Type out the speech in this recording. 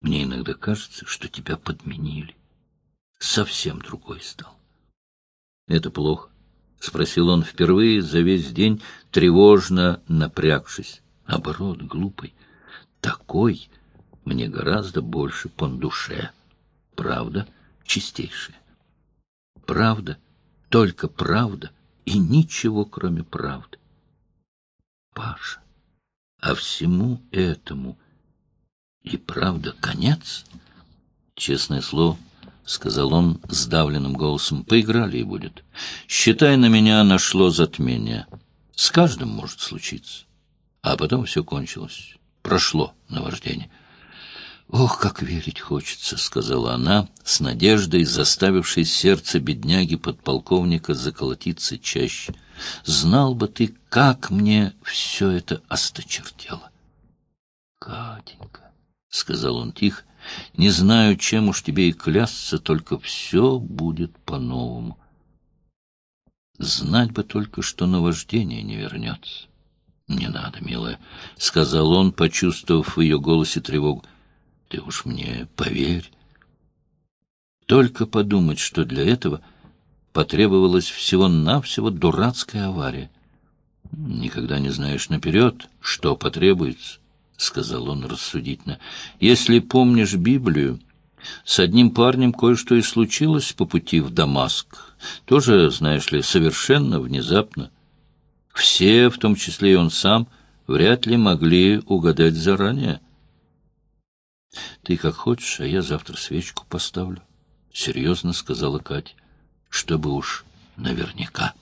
Мне иногда кажется, что тебя подменили. Совсем другой стал. Это плохо, — спросил он впервые за весь день, тревожно напрягшись. Оборот глупый. Такой мне гораздо больше по душе. Правда чистейшая. Правда, только правда и ничего, кроме правды. Паша, а всему этому и правда конец? Честное слово, — сказал он сдавленным голосом, — поиграли и будет. Считай, на меня нашло затмение. С каждым может случиться. А потом все кончилось. Прошло наваждение. «Ох, как верить хочется», — сказала она, с надеждой, заставившей сердце бедняги подполковника заколотиться чаще. «Знал бы ты, как мне все это осточертело». «Катенька», — сказал он тихо, — «не знаю, чем уж тебе и клясться, только все будет по-новому. Знать бы только, что наваждение не вернется». «Не надо, милая», — сказал он, почувствовав в ее голосе тревогу. Ты уж мне поверь. Только подумать, что для этого потребовалась всего-навсего дурацкая авария. Никогда не знаешь наперед, что потребуется, — сказал он рассудительно. Если помнишь Библию, с одним парнем кое-что и случилось по пути в Дамаск. Тоже, знаешь ли, совершенно внезапно. Все, в том числе и он сам, вряд ли могли угадать заранее. — Ты как хочешь, а я завтра свечку поставлю, — серьезно сказала Катя, — чтобы уж наверняка.